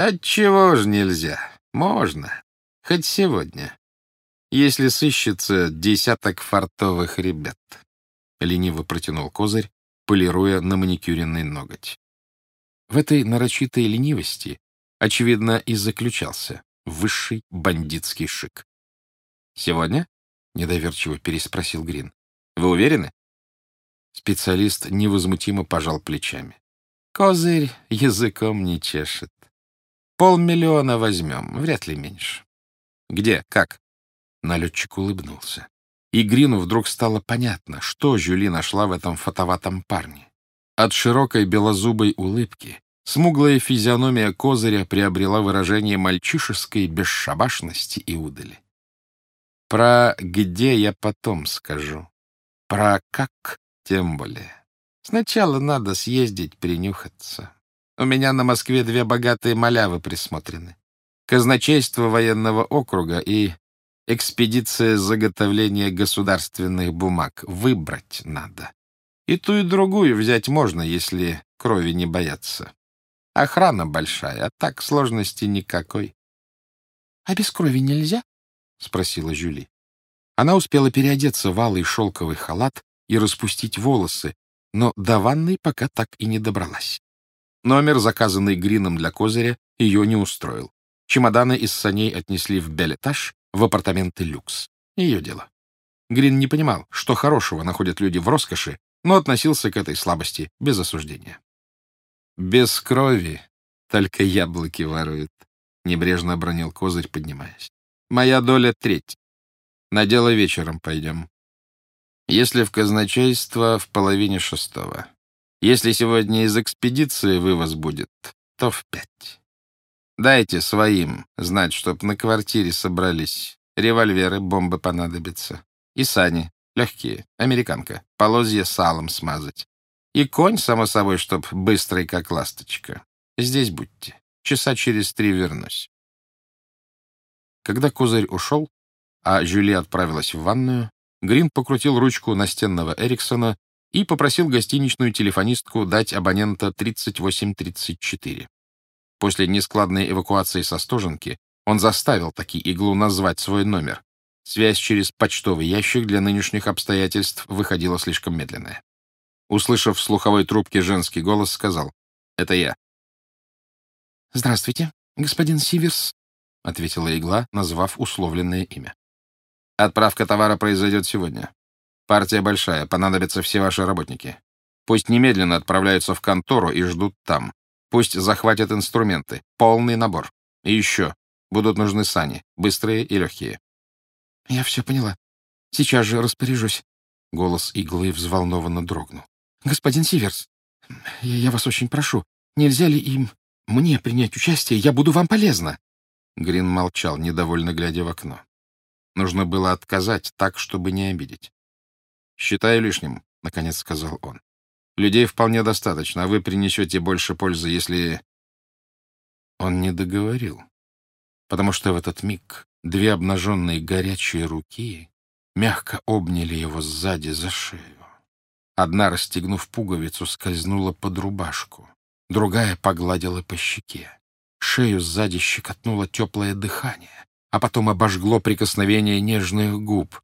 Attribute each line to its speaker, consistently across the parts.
Speaker 1: Отчего ж нельзя? Можно. Хоть сегодня. Если сыщется десяток фартовых ребят. Лениво протянул козырь, полируя на маникюренный ноготь. В этой нарочитой ленивости, очевидно, и заключался высший бандитский шик. «Сегодня?» — недоверчиво переспросил Грин. «Вы уверены?» Специалист невозмутимо пожал плечами. «Козырь языком не чешет. Полмиллиона возьмем, вряд ли меньше». «Где? Как?» Налетчик улыбнулся. И Грину вдруг стало понятно, что Жюли нашла в этом фотоватом парне. От широкой белозубой улыбки смуглая физиономия козыря приобрела выражение мальчишеской бесшабашности и удали. Про «где» я потом скажу. Про «как» тем более. Сначала надо съездить принюхаться. У меня на Москве две богатые малявы присмотрены. Казначейство военного округа и экспедиция заготовления государственных бумаг. Выбрать надо. И ту, и другую взять можно, если крови не бояться. Охрана большая, а так сложности никакой. — А без крови нельзя? — спросила Жюли. Она успела переодеться в алый шелковый халат и распустить волосы, но до ванной пока так и не добралась. Номер, заказанный Грином для козыря, ее не устроил. Чемоданы из саней отнесли в Белетаж, в апартаменты люкс. Ее дело. Грин не понимал, что хорошего находят люди в роскоши, но относился к этой слабости без осуждения. «Без крови только яблоки воруют», — небрежно обронил козырь, поднимаясь. «Моя доля треть. На дело вечером пойдем. Если в казначейство, в половине шестого. Если сегодня из экспедиции вывоз будет, то в пять. Дайте своим знать, чтоб на квартире собрались. Револьверы, бомбы понадобятся. И сани, легкие, американка, полозья салом смазать. И конь, само собой, чтоб быстрый, как ласточка. Здесь будьте. Часа через три вернусь. Когда Козырь ушел, а Жюли отправилась в ванную, Грин покрутил ручку настенного Эриксона и попросил гостиничную телефонистку дать абонента 3834. После нескладной эвакуации со Стоженки он заставил таки иглу назвать свой номер. Связь через почтовый ящик для нынешних обстоятельств выходила слишком медленная. Услышав в слуховой трубке женский голос, сказал «Это я». «Здравствуйте, господин Сиверс», — ответила игла, назвав условленное имя. «Отправка товара произойдет сегодня. Партия большая, понадобятся все ваши работники. Пусть немедленно отправляются в контору и ждут там. Пусть захватят инструменты. Полный набор. И еще. Будут нужны сани. Быстрые и легкие. — Я все поняла. Сейчас же распоряжусь. Голос иглы взволнованно дрогнул. — Господин Сиверс, я, я вас очень прошу, нельзя ли им мне принять участие? Я буду вам полезна. Грин молчал, недовольно глядя в окно. Нужно было отказать так, чтобы не обидеть. «Считаю лишним», — наконец сказал он. Людей вполне достаточно, а вы принесете больше пользы, если...» Он не договорил, потому что в этот миг две обнаженные горячие руки мягко обняли его сзади за шею. Одна, расстегнув пуговицу, скользнула под рубашку, другая погладила по щеке. Шею сзади щекотнуло теплое дыхание, а потом обожгло прикосновение нежных губ.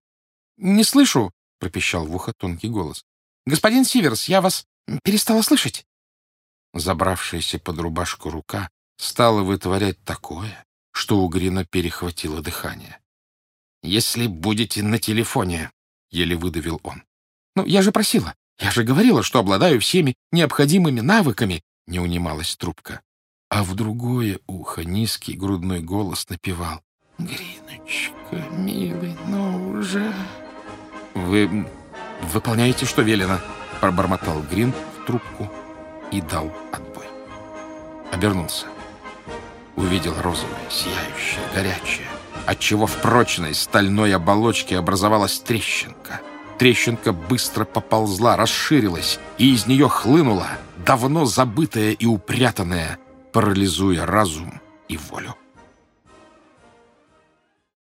Speaker 1: «Не слышу!» — пропищал в ухо тонкий голос. «Господин Сиверс, я вас перестала слышать». Забравшаяся под рубашку рука стала вытворять такое, что у Грина перехватило дыхание. «Если будете на телефоне», — еле выдавил он. «Ну, я же просила, я же говорила, что обладаю всеми необходимыми навыками», — не унималась трубка. А в другое ухо низкий грудной голос напевал. «Гриночка, милый, ну уже...» «Вы «Выполняете, что велено», — пробормотал Грин в трубку и дал отбой. Обернулся. Увидел розовое, сияющее, горячее, отчего в прочной стальной оболочке образовалась трещинка. Трещинка быстро поползла, расширилась, и из нее хлынула давно забытая и упрятанная, парализуя разум и волю.